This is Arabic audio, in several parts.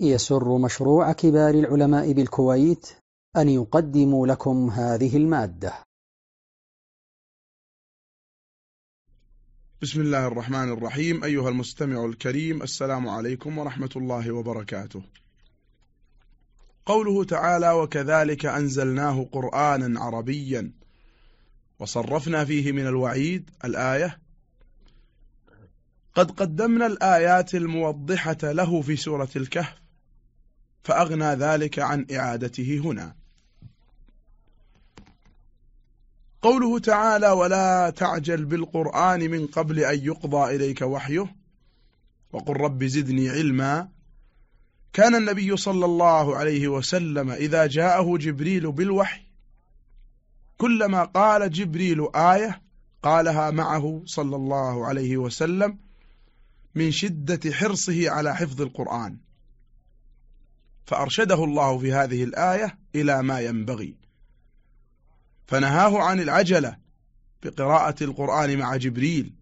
يسر مشروع كبار العلماء بالكويت أن يقدم لكم هذه المادة. بسم الله الرحمن الرحيم. أيها المستمع الكريم السلام عليكم ورحمة الله وبركاته. قوله تعالى وكذلك أنزلناه قرآنا عربيا وصرفنا فيه من الوعيد الآية قد قدمنا الآيات الموضحة له في سورة الكهف فأغنى ذلك عن إعادته هنا. قوله تعالى ولا تعجل بالقرآن من قبل أن يقضى إليك وحيه وقل رب زدني علما. كان النبي صلى الله عليه وسلم إذا جاءه جبريل بالوحي كلما قال جبريل آية قالها معه صلى الله عليه وسلم من شدة حرصه على حفظ القرآن. فأرشده الله في هذه الآية إلى ما ينبغي. فنهاه عن العجلة بقراءة القرآن مع جبريل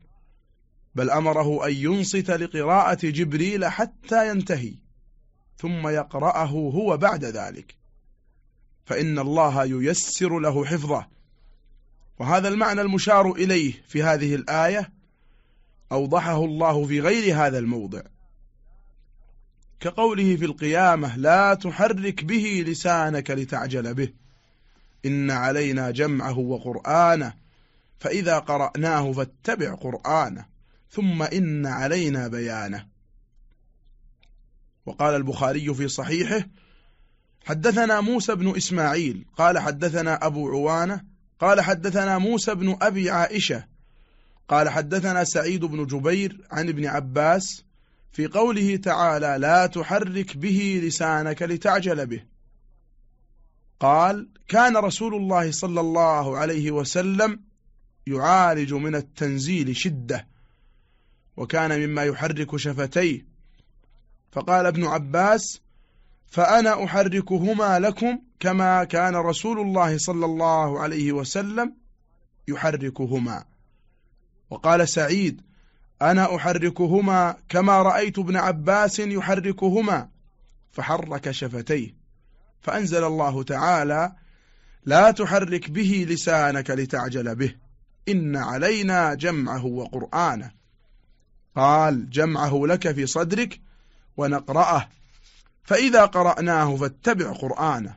بل أمره أن ينصت لقراءة جبريل حتى ينتهي ثم يقرأه هو بعد ذلك. فإن الله ييسر له حفظه. وهذا المعنى المشار إليه في هذه الآية أوضحه الله في غير هذا الموضع. كقوله في القيامة لا تحرك به لسانك لتعجل به. إن علينا جمعه وقرآنه فإذا قرأناه فاتبع قرآنه ثم إن علينا بيانه. وقال البخاري في صحيحه حدثنا موسى بن إسماعيل قال حدثنا أبو عوانة قال حدثنا موسى بن أبي عائشة قال حدثنا سعيد بن جبير عن ابن عباس في قوله تعالى لا تحرك به لسانك لتعجل به. قال كان رسول الله صلى الله عليه وسلم يعالج من التنزيل شدة وكان مما يحرك شفتيه. فقال ابن عباس فأنا أحركهما لكم كما كان رسول الله صلى الله عليه وسلم يحركهما. وقال سعيد أنا أحركهما كما رأيت ابن عباس يحركهما. فحرك شفتيه. فأنزل الله تعالى لا تحرك به لسانك لتعجل به. إن علينا جمعه وقرآنه. قال جمعه لك في صدرك ونقرأه. فإذا قرأناه فاتبع قرآنه.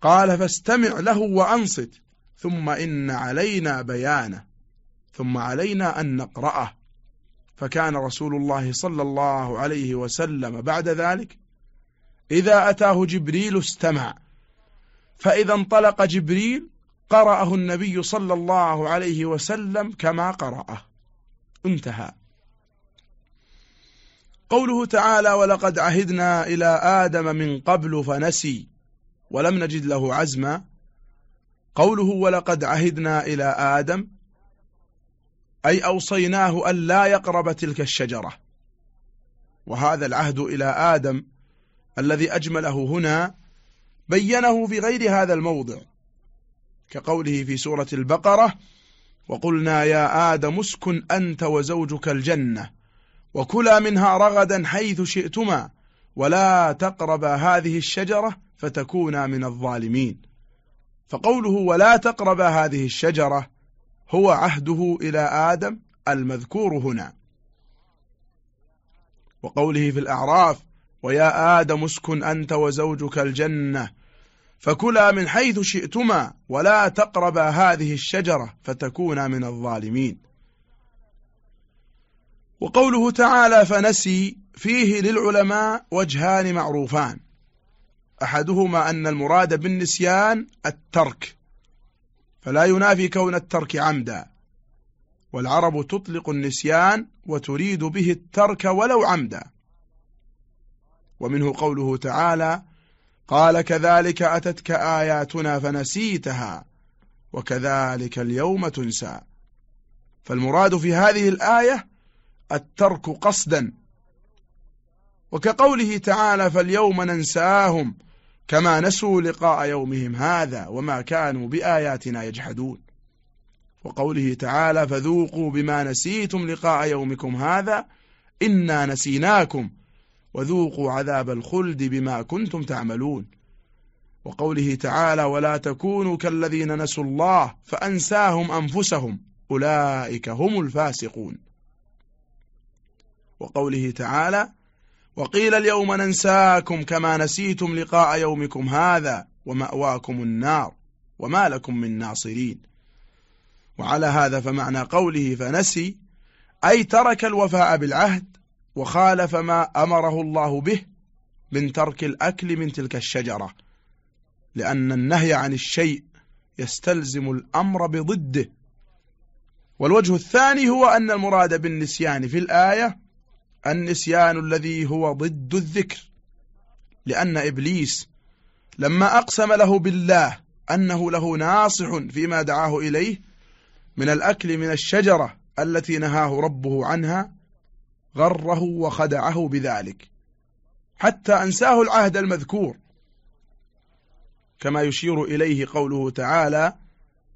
قال فاستمع له وأنصت. ثم إن علينا بيانه. ثم علينا أن نقرأه. فكان رسول الله صلى الله عليه وسلم بعد ذلك إذا أتاه جبريل استمع. فإذا انطلق جبريل قرأه النبي صلى الله عليه وسلم كما قرأه. انتهى. قوله تعالى ولقد عهدنا إلى آدم من قبل فنسي ولم نجد له عزما. قوله ولقد عهدنا إلى آدم أي أوصيناه أن لا يقرب تلك الشجرة. وهذا العهد إلى آدم الذي أجمله هنا بينه في غير هذا الموضع كقوله في سورة البقرة وقلنا يا آدم اسكن أنت وزوجك الجنة وكلا منها رغدا حيث شئتما ولا تقربا هذه الشجرة فتكونا من الظالمين. فقوله ولا تقربا هذه الشجرة هو عهده إلى آدم المذكور هنا. وقوله في الأعراف ويا آدم اسكن أنت وزوجك الجنة فكلا من حيث شئتما ولا تقربا هذه الشجرة فتكونا من الظالمين. وقوله تعالى فنسي فيه للعلماء وجهان معروفان. أحدهما أن المراد بالنسيان الترك. فلا ينافي كون الترك عمدا. والعرب تطلق النسيان وتريد به الترك ولو عمدا. ومنه قوله تعالى قال كذلك أتتك آياتنا فنسيتها وكذلك اليوم تنسى. فالمراد في هذه الآية الترك قصدا. وكقوله تعالى فاليوم ننساهم كما نسوا لقاء يومهم هذا وما كانوا بآياتنا يجحدون. وقوله تعالى فذوقوا بما نسيتم لقاء يومكم هذا إنا نسيناكم وذوقوا عذاب الخلد بما كنتم تعملون. وقوله تعالى ولا تكونوا كالذين نسوا الله فأنساهم أنفسهم أولئك هم الفاسقون. وقوله تعالى وقيل اليوم ننساكم كما نسيتم لقاء يومكم هذا ومأواكم النار وما لكم من ناصرين. وعلى هذا فمعنى قوله فنسي أي ترك الوفاء بالعهد وخالف ما أمره الله به من ترك الأكل من تلك الشجرة لأن النهي عن الشيء يستلزم الأمر بضده. والوجه الثاني هو أن المراد بالنسيان في الآية النسيان الذي هو ضد الذكر لأن إبليس لما أقسم له بالله أنه له ناصح فيما دعاه إليه من الأكل من الشجرة التي نهاه ربه عنها غره وخدعه بذلك حتى أنساه العهد المذكور. كما يشير إليه قوله تعالى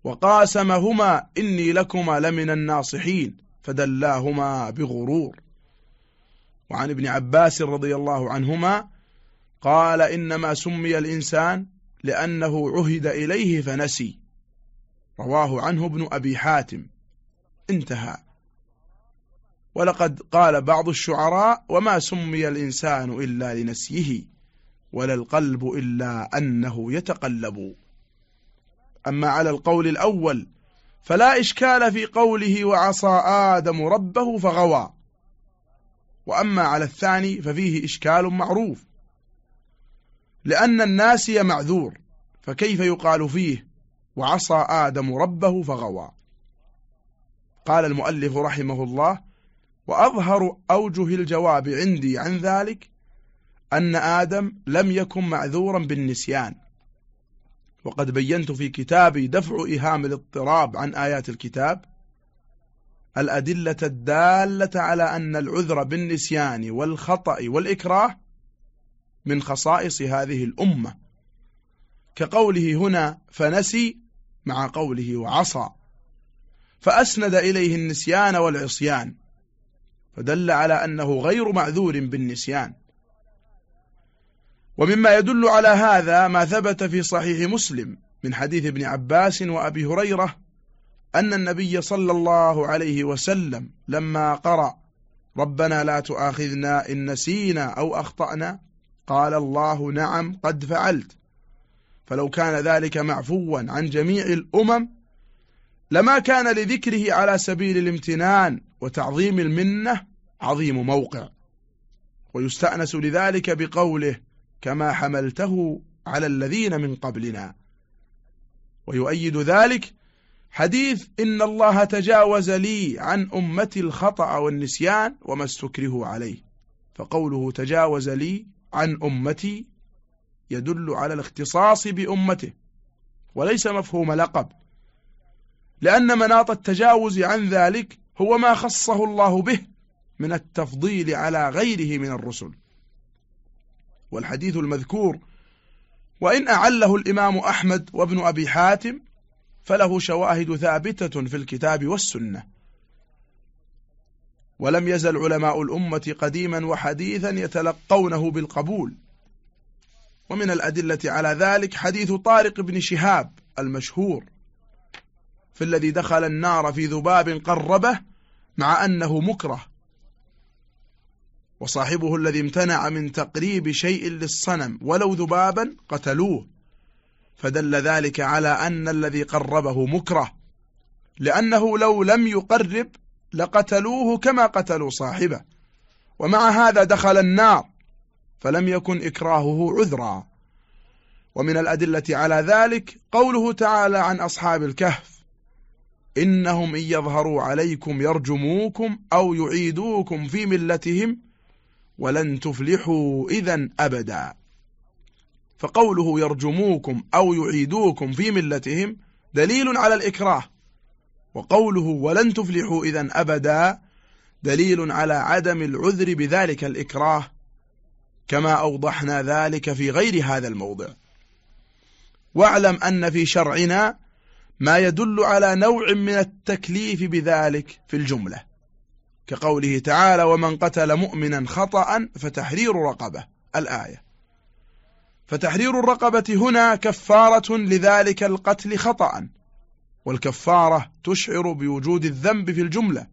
وقاسمهما إني لكما لمن الناصحين فدلاهما بغرور. وعن ابن عباس رضي الله عنهما قال إنما سمي الإنسان لأنه عهد إليه فنسي. رواه عنه ابن أبي حاتم. انتهى. ولقد قال بعض الشعراء وما سمي الإنسان إلا لنسيه ولا القلب إلا أنه يتقلب. أما على القول الأول فلا إشكال في قوله وعصى آدم ربه فغوى. وأما على الثاني ففيه إشكال معروف. لأن الناسي معذور فكيف يقال فيه؟ وعصى آدم ربه فغوى. قال المؤلف رحمه الله وأظهر أوجه الجواب عندي عن ذلك أن آدم لم يكن معذورا بالنسيان. وقد بينت في كتابي دفع إهام الاضطراب عن آيات الكتاب الأدلة الدالة على أن العذر بالنسيان والخطأ والإكراه من خصائص هذه الأمة. كقوله هنا فنسي مع قوله وعصى. فأسند إليه النسيان والعصيان. فدل على أنه غير معذور بالنسيان. ومما يدل على هذا ما ثبت في صحيح مسلم من حديث ابن عباس وأبي هريرة أن النبي صلى الله عليه وسلم لما قرأ ربنا لا تؤاخذنا إن نسينا أو أخطأنا قال الله نعم قد فعلت. فلو كان ذلك معفوا عن جميع الأمم لما كان لذكره على سبيل الامتنان وتعظيم المنة عظيم موقع. ويستأنس لذلك بقوله كما حملته على الذين من قبلنا. ويؤيد ذلك حديث إن الله تجاوز لي عن أمتي الخطأ والنسيان وما استكره عليه. فقوله تجاوز لي عن أمتي يدل على الاختصاص بأمته وليس مفهوم لقب. لأن مناط التجاوز عن ذلك هو ما خصه الله به من التفضيل على غيره من الرسل. والحديث المذكور وإن أعله الإمام أحمد وابن أبي حاتم فله شواهد ثابتة في الكتاب والسنة. ولم يزل علماء الأمة قديما وحديثا يتلقونه بالقبول. ومن الأدلة على ذلك حديث طارق بن شهاب المشهور في الذي دخل النار في ذباب قربه مع أنه مكره. وصاحبه الذي امتنع من تقريب شيء للصنم ولو ذبابا قتلوه. فدل ذلك على أن الذي قربه مكره لأنه لو لم يقرب لقتلوه كما قتلوا صاحبه. ومع هذا دخل النار فلم يكن إكراهه عذرا. ومن الأدلة على ذلك قوله تعالى عن أصحاب الكهف إنهم إن يظهروا عليكم يرجموكم أو يعيدوكم في ملتهم ولن تفلحوا إذا أبدا. فقوله يرجموكم أو يعيدوكم في ملتهم دليل على الإكراه وقوله ولن تفلحوا إذا أبدا دليل على عدم العذر بذلك الإكراه كما أوضحنا ذلك في غير هذا الموضع. واعلم أن في شرعنا ما يدل على نوع من التكليف بذلك في الجملة كقوله تعالى ومن قتل مؤمنا خطأ فتحرير رقبة. الآية. فتحرير الرقبة هنا كفارة لذلك القتل خطأ والكفارة تشعر بوجود الذنب في الجملة.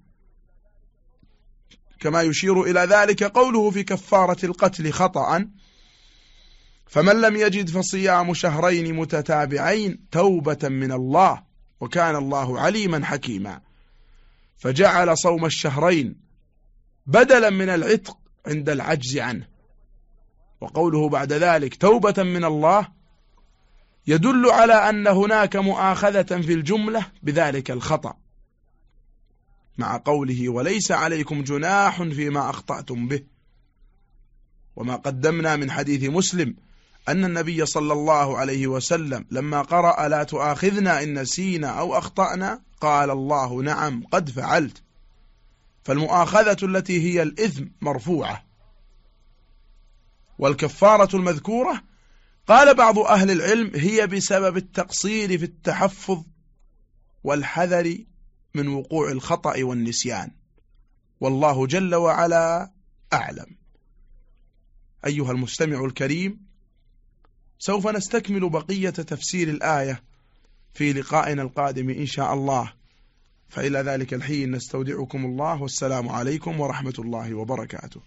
كما يشير إلى ذلك قوله في كفارة القتل خطأ فمن لم يجد فصيام شهرين متتابعين توبة من الله وكان الله عليما حكيما. فجعل صوم الشهرين بدلا من العتق عند العجز عنه. وقوله بعد ذلك توبة من الله يدل على أن هناك مؤاخذة في الجملة بذلك الخطأ مع قوله وليس عليكم جناح فيما أخطأتم به. وما قدمنا من حديث مسلم أن النبي صلى الله عليه وسلم لما قرأ لا تؤاخذنا إن نسينا أو أخطأنا قال الله نعم قد فعلت. فالمؤاخذة التي هي الإثم مرفوعة. والكفارة المذكورة قال بعض أهل العلم هي بسبب التقصير في التحفظ والحذر من وقوع الخطأ والنسيان. والله جل وعلا أعلم. أيها المستمع الكريم سوف نستكمل بقية تفسير الآية في لقائنا القادم إن شاء الله. فإلى ذلك الحين نستودعكم الله والسلام عليكم ورحمة الله وبركاته.